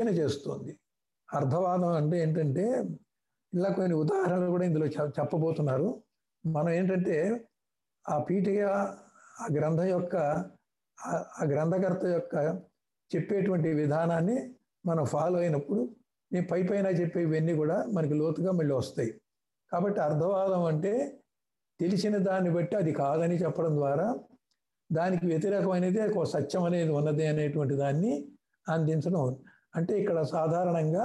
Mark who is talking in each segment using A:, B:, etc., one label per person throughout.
A: పీఠికని చేస్తుంది. అర్థవాదం అంటే ఏంటంటే ఇలా కొన్ని ఉదాహరణలు కూడా ఇందులో చెప్పబోతున్నారు. మనం ఏంటంటే ఆ పీఠిక ఆ గ్రంథం యొక్క ఆ- ఆ గ్రంథకర్త యొక్క చెప్పేటువంటి విధానాన్ని మనం ఫాలో అయినప్పుడు నేను పై పైన చెప్పేవన్నీ కూడా మనకి లోతుగా మళ్ళీ వస్తాయి. కాబట్టి అర్థవాదం అంటే తెలిసిన దాన్ని బట్టి అది కాదని చెప్పడం ద్వారా దానికి వ్యతిరేకమైనది ఒక సత్యం అనేది ఉన్నది అనేటువంటి దాన్ని అందించడం. అంటే ఇక్కడ సాధారణంగా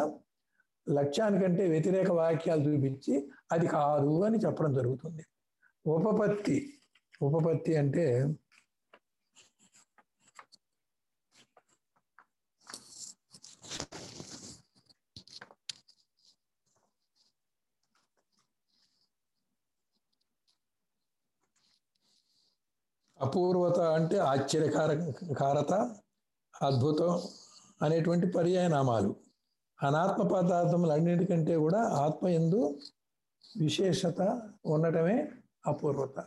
A: లక్ష్యానికంటే వ్యతిరేక వాక్యాలు చూపించి అది కాదు అని చెప్పడం జరుగుతుంది. ఉపపత్తి ఉపపత్తి అంటే అపూర్వత అంటే ఆశ్చర్యకార కారత అద్భుతం అనేటువంటి పర్యాయ నామాలు అనాత్మ పదార్థములన్నిటికంటే కూడా ఆత్మ ఎందు విశేషత ఉండటమే అపూర్వత.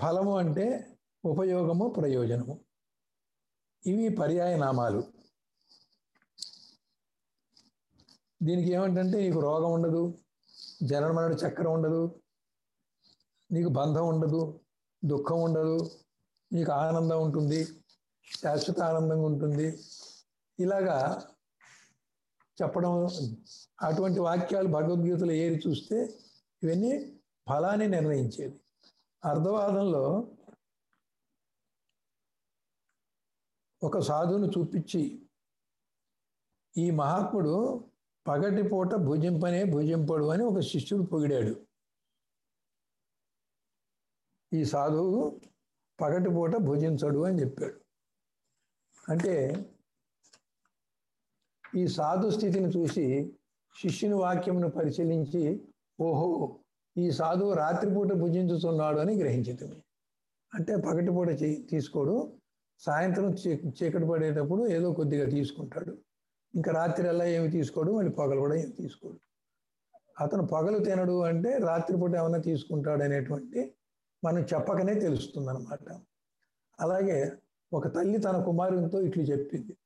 A: ఫలము అంటే ఉపయోగము ప్రయోజనము. ఇవి పర్యాయ నామాలు దీనికి ఏమంటే నీకు రోగం ఉండదు జనమరణ చక్రం ఉండదు నీకు బంధం ఉండదు దుఃఖం ఉండదు నీకు ఆనందం ఉంటుంది శాశ్వత ఆనందంగా ఉంటుంది ఇలాగా చెప్పడం అటువంటి వాక్యాలు భగవద్గీతలో ఏరి చూస్తే ఇవన్నీ ఫలాన్ని నిర్ణయించేది. అర్థవాదంలో ఒక సాధువును చూపించి ఈ మహాత్ముడు పగటిపూట భుజింపనే భుజింపడు అని ఒక శిష్యుడు పొగిడాడు. ఈ సాధువు పగటిపూట భుజించడు అని చెప్పాడు. అంటే ఈ సాధు స్థితిని చూసి శిష్యుని వాక్యమును పరిశీలించి ఓహో ఈ సాధువు రాత్రిపూట భుజించుతున్నాడు అని గ్రహించింది. అంటే పగటిపూట తీసుకోడు. సాయంత్రం చీకటి పడేటప్పుడు ఏదో కొద్దిగా తీసుకుంటాడు. ఇంకా రాత్రి అలా ఏమి తీసుకోడు మళ్ళీ పగలు కూడా ఏమి తీసుకోడు. అతను పగలు తినడు అంటే రాత్రిపూట ఏమైనా తీసుకుంటాడు అనేటువంటి మనం చెప్పకనే తెలుస్తుంది అనమాట అలాగే ఒక తల్లి తన కుమారునితో ఇట్లు చెప్పింది.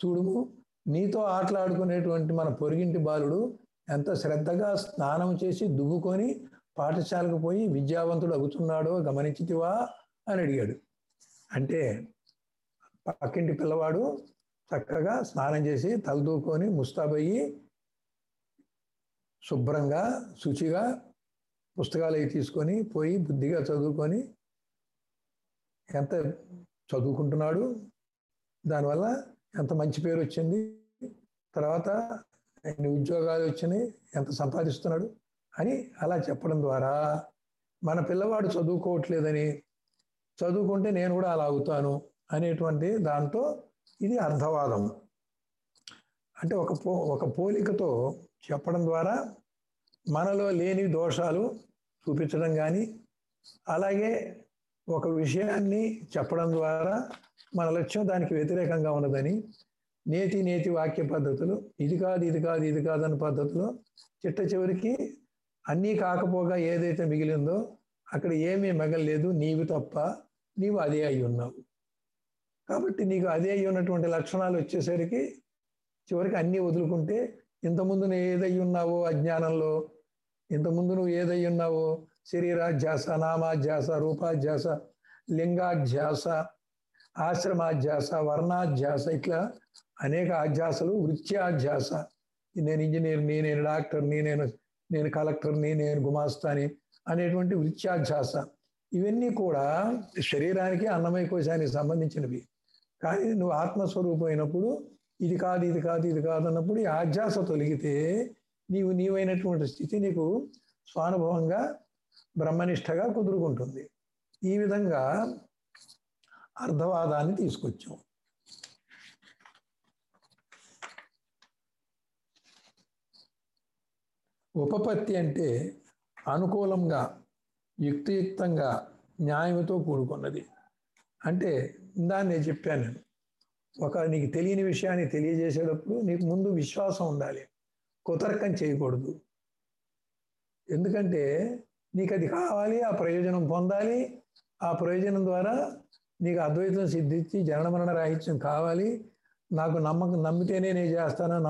A: చూడుము నీతో ఆటలాడుకునేటువంటి మన పొరిగింటి బాలుడు ఎంత శ్రద్ధగా స్నానం చేసి దువ్వుకొని పాఠశాలకు పోయి విద్యావంతుడు అగుతున్నాడో గమనించితివా అని అడిగాడు. అంటే పక్కింటి పిల్లవాడు చక్కగా స్నానం చేసి తలదూకొని ముస్తాబయ్యి శుభ్రంగా శుచిగా పుస్తకాలు అవి తీసుకొని పోయి బుద్ధిగా చదువుకొని ఎంత చదువుకుంటున్నాడు? దానివల్ల ఎంత మంచి పేరు వచ్చింది తర్వాత ఎన్ని ఉద్యోగాలు వచ్చినాయి ఎంత సంపాదిస్తున్నాడు అని అలా చెప్పడం ద్వారా మన పిల్లవాడు చదువుకోవట్లేదని చదువుకుంటే నేను కూడా అలా అవుతాను అనేటువంటి దాంతో ఇది అర్థవాదం. అంటే ఒక పో ఒక పోలికతో చెప్పడం ద్వారా మనలో లేని దోషాలు చూపించడం కానీ అలాగే ఒక విషయాన్ని చెప్పడం ద్వారా మన లక్ష్యం దానికి వ్యతిరేకంగా ఉన్నదని నేతి నేతి వాక్య పద్ధతులు ఇది కాదు ఇది కాదు ఇది కాదు పద్ధతులు చిట్ట చివరికి అన్నీ కాకపోగా ఏదైతే మిగిలిందో అక్కడ ఏమీ మిగలలేదు నీవు తప్ప నీవు అదే అయి ఉన్నావు. కాబట్టి నీకు అదే అయి ఉన్నటువంటి లక్షణాలు వచ్చేసరికి చివరికి అన్నీ వదులుకుంటే ఇంతకుముందు నువ్వు ఏదై ఉన్నావో అజ్ఞానంలో ఇంతకుముందు నువ్వు ఏదై ఉన్నావో శరీరాధ్యాస నామాధ్యాస రూపాధ్యాస లింగాధ్యాస ఆశ్రమాధ్యాస వర్ణాధ్యాస ఇట్లా అనేక అధ్యాసలు వృత్యాధ్యాస. నేను ఇంజనీర్ని నేను డాక్టర్ని నేను నేను కలెక్టర్ని నేను గుమాస్తాని అనేటువంటి వృత్యాధ్యాస. ఇవన్నీ కూడా శరీరానికి అన్నమయ కోశానికి సంబంధించినవి. కానీ నువ్వు ఆత్మస్వరూపమైనప్పుడు ఇది కాదు ఇది కాదు ఇది కాదు అన్నప్పుడు ఈ ఆధ్యాస తొలగితే నీవు నీవైనటువంటి స్థితి నీకు స్వానుభవంగా బ్రహ్మనిష్టగా కుదురుకుంటుంది. ఈ విధంగా అర్థవాదాన్ని తీసుకొచ్చాం. ఉపపత్తి అంటే అనుకూలంగా యుక్తియుక్తంగా న్యాయంతో కూడుకున్నది. అంటే దాన్ని నేను చెప్పాను నేను ఒక నీకు తెలియని విషయాన్ని తెలియజేసేటప్పుడు నీకు ముందు విశ్వాసం ఉండాలి. కుతర్కం చేయకూడదు. ఎందుకంటే నీకు అది కావాలి ఆ ప్రయోజనం పొందాలి. ఆ ప్రయోజనం ద్వారా నీకు అద్వైతం సిద్ధించి జనన మరణ రాహిత్యం కావాలి. నాకు నమ్మకం నమ్మితేనే నేను చేస్తాను